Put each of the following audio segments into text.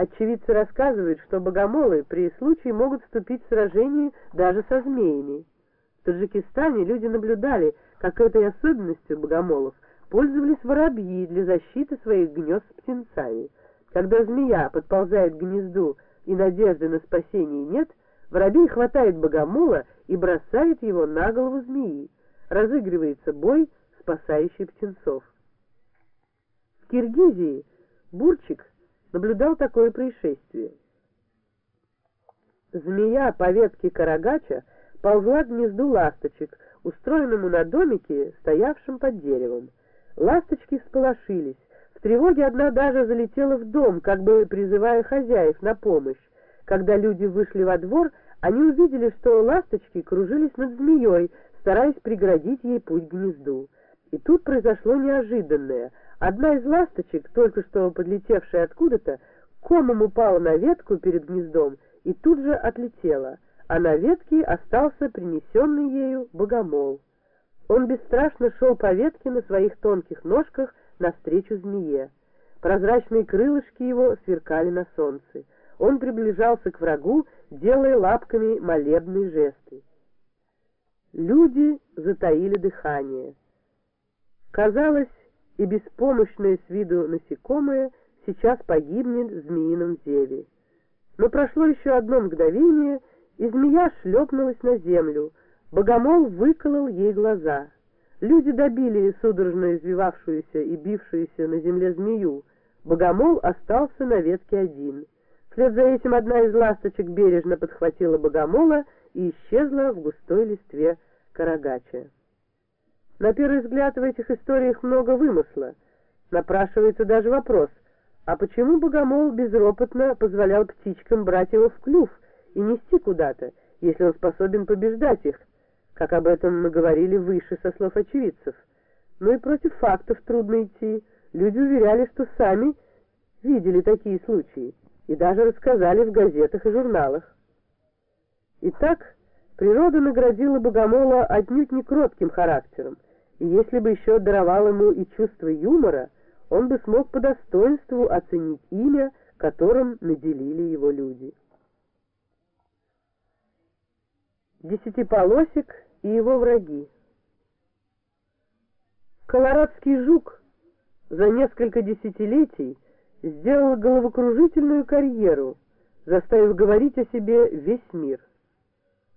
Очевидцы рассказывают, что богомолы при случае могут вступить в сражение даже со змеями. В Таджикистане люди наблюдали, как этой особенностью богомолов пользовались воробьи для защиты своих гнезд с птенцами. Когда змея подползает к гнезду и надежды на спасение нет, воробей хватает богомола и бросает его на голову змеи. Разыгрывается бой, спасающий птенцов. В Киргизии Бурчик наблюдал такое происшествие. Змея по ветке карагача ползла к гнезду ласточек, устроенному на домике, стоявшем под деревом. Ласточки всполошились. В тревоге одна даже залетела в дом, как бы призывая хозяев на помощь. Когда люди вышли во двор, они увидели, что ласточки кружились над змеей, стараясь преградить ей путь к гнезду. И тут произошло неожиданное. Одна из ласточек, только что подлетевшая откуда-то, комом упала на ветку перед гнездом и тут же отлетела, а на ветке остался принесенный ею богомол. Он бесстрашно шел по ветке на своих тонких ножках навстречу змее. Прозрачные крылышки его сверкали на солнце. Он приближался к врагу, делая лапками молебные жесты. Люди затаили дыхание. Казалось, и беспомощное с виду насекомое сейчас погибнет в змеином зеве. Но прошло еще одно мгновение, и змея шлепнулась на землю. Богомол выколол ей глаза. Люди добили судорожно извивавшуюся и бившуюся на земле змею. Богомол остался на ветке один. Вслед за этим одна из ласточек бережно подхватила богомола и исчезла в густой листве карагача. На первый взгляд в этих историях много вымысла. Напрашивается даже вопрос, а почему Богомол безропотно позволял птичкам брать его в клюв и нести куда-то, если он способен побеждать их, как об этом мы говорили выше со слов очевидцев. Но и против фактов трудно идти. Люди уверяли, что сами видели такие случаи и даже рассказали в газетах и журналах. Итак, природа наградила Богомола отнюдь не кротким характером, и если бы еще даровал ему и чувство юмора, он бы смог по достоинству оценить имя, которым наделили его люди. Десятиполосик и его враги Колорадский жук за несколько десятилетий сделал головокружительную карьеру, заставив говорить о себе весь мир.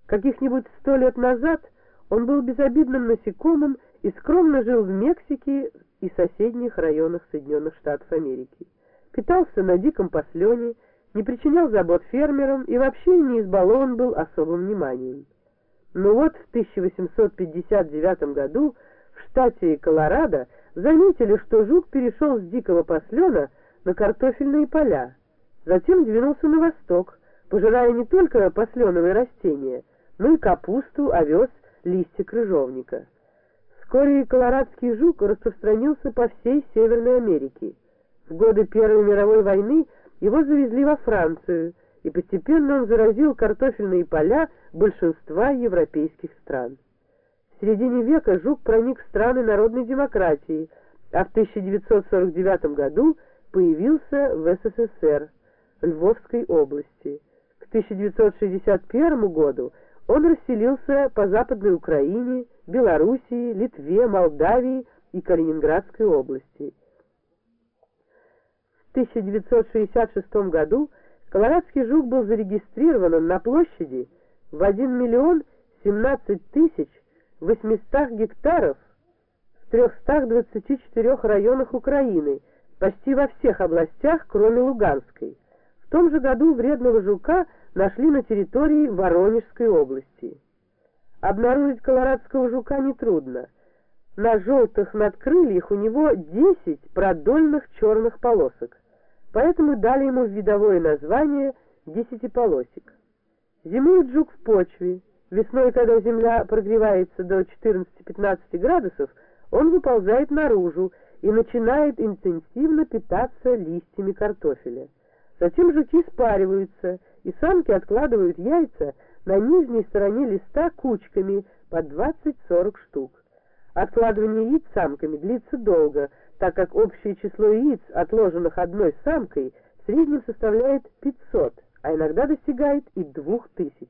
Каких-нибудь сто лет назад он был безобидным насекомым и скромно жил в Мексике и соседних районах Соединенных Штатов Америки. Питался на диком послене, не причинял забот фермерам и вообще не избалован был особым вниманием. Но вот в 1859 году в штате Колорадо заметили, что жук перешел с дикого послена на картофельные поля, затем двинулся на восток, пожирая не только посленовые растения, но и капусту, овес, листья крыжовника. Вскоре колорадский жук распространился по всей Северной Америке. В годы Первой мировой войны его завезли во Францию, и постепенно он заразил картофельные поля большинства европейских стран. В середине века жук проник в страны народной демократии, а в 1949 году появился в СССР, Львовской области. К 1961 году он расселился по Западной Украине, Белоруссии, Литве, Молдавии и Калининградской области. В 1966 году колорадский жук был зарегистрирован на площади в 1 миллион 17 тысяч 800 гектаров в 324 районах Украины, почти во всех областях, кроме Луганской. В том же году вредного жука нашли на территории Воронежской области. Обнаружить колорадского жука нетрудно. На желтых надкрыльях у него 10 продольных черных полосок, поэтому дали ему видовое название десятиполосик. Зимует жук в почве. Весной, когда земля прогревается до 14-15 градусов, он выползает наружу и начинает интенсивно питаться листьями картофеля. Затем жуки спариваются, и самки откладывают яйца на нижней стороне листа кучками по 20-40 штук. Откладывание яиц самками длится долго, так как общее число яиц, отложенных одной самкой, в среднем составляет 500, а иногда достигает и 2000.